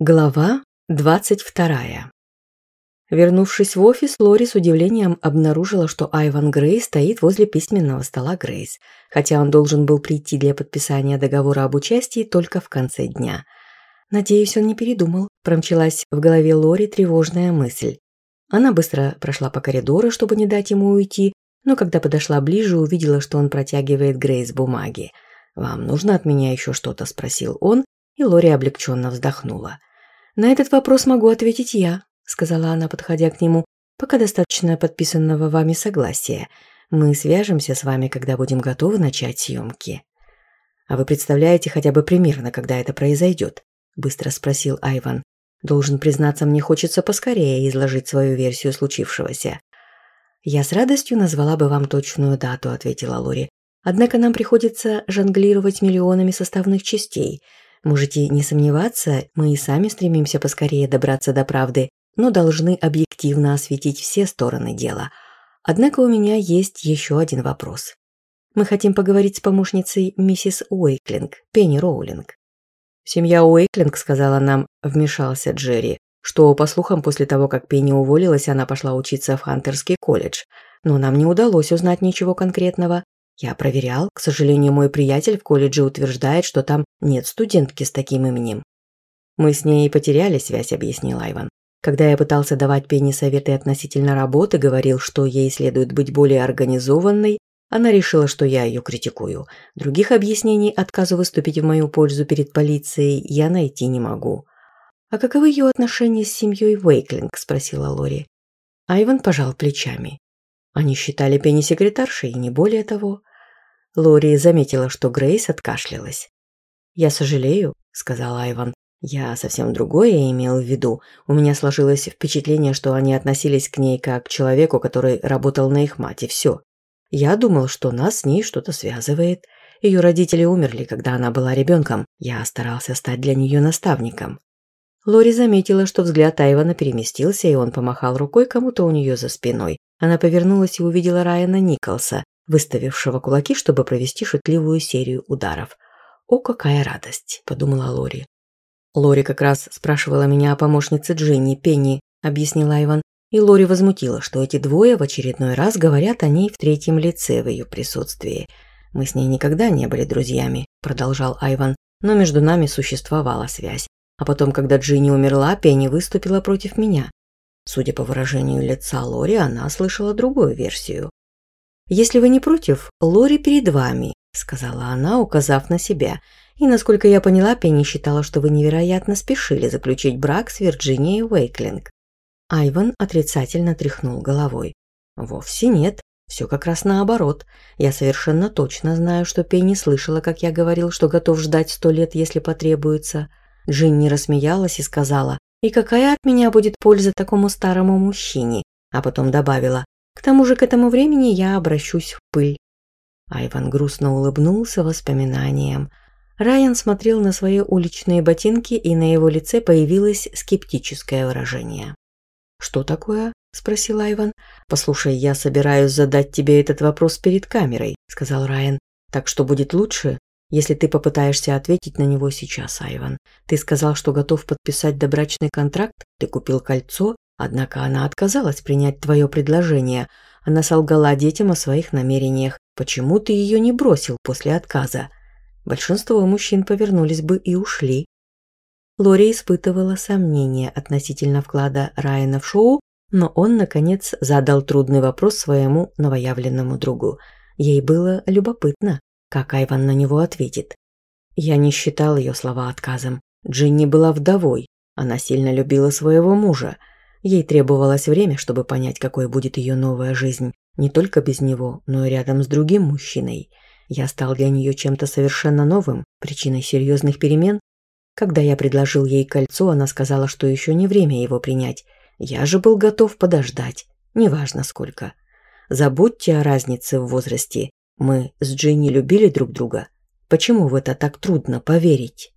Глава 22. Вернувшись в офис, Лори с удивлением обнаружила, что Айван Грей стоит возле письменного стола Грейс, хотя он должен был прийти для подписания договора об участии только в конце дня. «Надеюсь, он не передумал», – промчалась в голове Лори тревожная мысль. Она быстро прошла по коридору, чтобы не дать ему уйти, но когда подошла ближе, увидела, что он протягивает Грейс бумаги. «Вам нужно от меня еще что-то?» – спросил он, и Лори облегченно вздохнула. На этот вопрос могу ответить я, сказала она, подходя к нему. Пока достаточно подписанного вами согласия. Мы свяжемся с вами, когда будем готовы начать съемки. А вы представляете хотя бы примерно, когда это произойдет? Быстро спросил Айван. Должен признаться, мне хочется поскорее изложить свою версию случившегося. «Я с радостью назвала бы вам точную дату», – ответила Лори. «Однако нам приходится жонглировать миллионами составных частей. Можете не сомневаться, мы и сами стремимся поскорее добраться до правды, но должны объективно осветить все стороны дела. Однако у меня есть еще один вопрос. Мы хотим поговорить с помощницей миссис Уэйклинг, Пенни Роулинг. «Семья Уэйклинг сказала нам», – вмешался Джерри, что, по слухам, после того, как Пенни уволилась, она пошла учиться в Хантерский колледж. Но нам не удалось узнать ничего конкретного. Я проверял. К сожалению, мой приятель в колледже утверждает, что там нет студентки с таким именем. Мы с ней и потеряли связь, объяснил Айван. Когда я пытался давать Пенни советы относительно работы, говорил, что ей следует быть более организованной, она решила, что я ее критикую. Других объяснений отказу выступить в мою пользу перед полицией я найти не могу. «А каковы ее отношения с семьей Вейклинг?» – спросила Лори. Айван пожал плечами. Они считали Пенни секретаршей, и не более того. Лори заметила, что Грейс откашлялась. «Я сожалею», — сказал Айван. «Я совсем другое имел в виду. У меня сложилось впечатление, что они относились к ней как к человеку, который работал на их мать, и все. Я думал, что нас с ней что-то связывает. Ее родители умерли, когда она была ребенком. Я старался стать для нее наставником». Лори заметила, что взгляд Айвана переместился, и он помахал рукой кому-то у нее за спиной. Она повернулась и увидела Райана Николса, выставившего кулаки, чтобы провести шутливую серию ударов. О, какая радость, подумала Лори. Лори как раз спрашивала меня о помощнице Джинни, Пенни, объяснил Айван, и Лори возмутила, что эти двое в очередной раз говорят о ней в третьем лице в ее присутствии. «Мы с ней никогда не были друзьями», – продолжал Айван, «но между нами существовала связь. А потом, когда Джинни умерла, Пенни выступила против меня. Судя по выражению лица Лори, она слышала другую версию если вы не против, Лори перед вами», – сказала она, указав на себя. «И, насколько я поняла, Пенни считала, что вы невероятно спешили заключить брак с Вирджинией Уэйклинг». Айван отрицательно тряхнул головой. «Вовсе нет. Все как раз наоборот. Я совершенно точно знаю, что Пенни слышала, как я говорил, что готов ждать сто лет, если потребуется». Джинни рассмеялась и сказала, «И какая от меня будет польза такому старому мужчине?» А потом добавила, к тому же к этому времени я обращусь в пыль. Айван грустно улыбнулся воспоминаниям. Райан смотрел на свои уличные ботинки, и на его лице появилось скептическое выражение. «Что такое?» – спросил Айван. «Послушай, я собираюсь задать тебе этот вопрос перед камерой», – сказал Райан. «Так что будет лучше, если ты попытаешься ответить на него сейчас, Айван. Ты сказал, что готов подписать добрачный контракт, ты купил кольцо, Однако она отказалась принять твое предложение. Она солгала детям о своих намерениях. Почему ты ее не бросил после отказа? Большинство мужчин повернулись бы и ушли. Лори испытывала сомнения относительно вклада Райана в шоу, но он, наконец, задал трудный вопрос своему новоявленному другу. Ей было любопытно, как Айван на него ответит. Я не считал ее слова отказом. Джинни была вдовой. Она сильно любила своего мужа. Ей требовалось время, чтобы понять, какой будет ее новая жизнь, не только без него, но и рядом с другим мужчиной. Я стал для нее чем-то совершенно новым, причиной серьезных перемен. Когда я предложил ей кольцо, она сказала, что еще не время его принять. Я же был готов подождать, неважно сколько. Забудьте о разнице в возрасте. Мы с Джинни любили друг друга. Почему в это так трудно поверить?